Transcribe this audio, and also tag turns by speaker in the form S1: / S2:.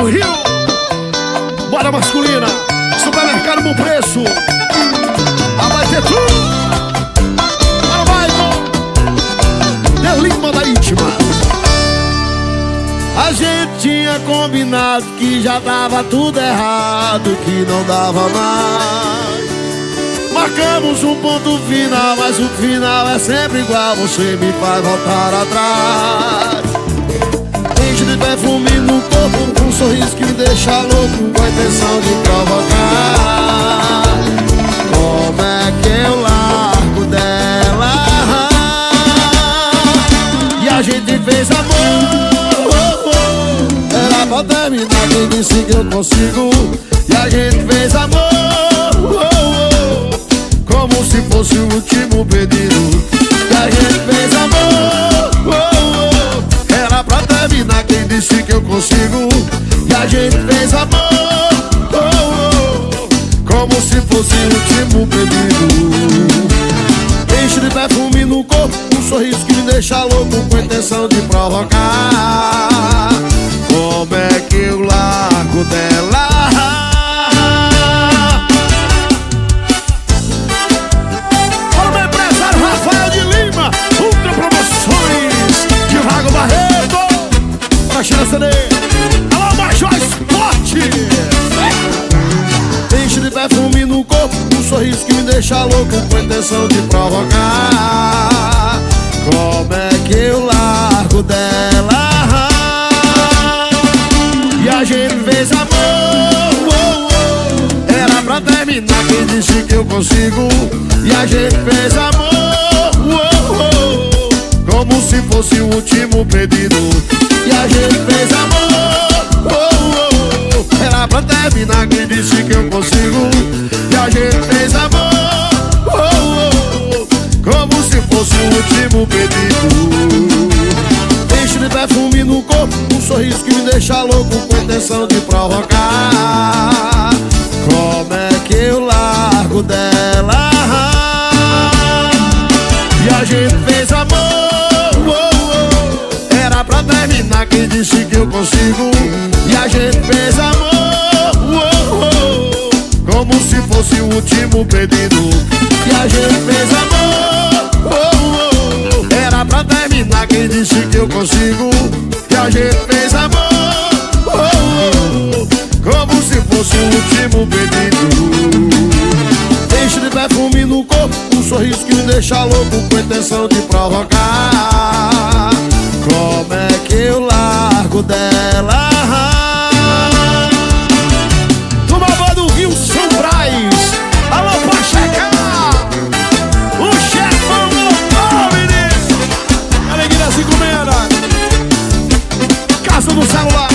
S1: no Rio. Bora masculina, supermercado bom preço. Tudo. Para vai, De Lima da íntima.
S2: A gente tinha combinado que já dava tudo errado, que não dava mais. Marcamos um ponto final, mas o final é sempre igual, você me faz voltar atrás. Enche de perfume no corpo, sorriso que me deixa louco, com a intenção de provocar. Como é que eu largo dela? E a gente fez amor. Era pra terminar, quem disse que eu consigo? E a gente fez amor. Como se fosse o último pedido. E a gente fez amor. Era pra terminar, quem disse que eu consigo? A gente fez amor. Como se fosse o último pedido. Enche de perfume no corpo, um sorriso que me deixa louco com intenção de provocar. Sorriso que me deixa louco com a intenção de provocar. Como é que eu largo dela? E a gente fez amor. Era pra terminar, quem disse que eu consigo? E a gente fez amor. Como se fosse o último pedido. E a gente fez amor. Era pra terminar, quem disse que eu consigo? Sorriso que me deixa louco com intenção de provocar. Como é que eu largo dela? E a gente fez amor. Era pra terminar, quem disse que eu consigo? E a gente fez amor. Como se fosse o último pedido. E a gente fez amor. Era pra terminar, quem disse que eu consigo? E a gente fez fosse último pedido. Enche de perfume no corpo, um sorriso que me deixa louco com intenção de provocar. Como é que eu largo dela?
S1: Turma boa do Rio São Braz. Alô, Pacheca. O chefão voltou, menino. Alegria 56. Casa do celular.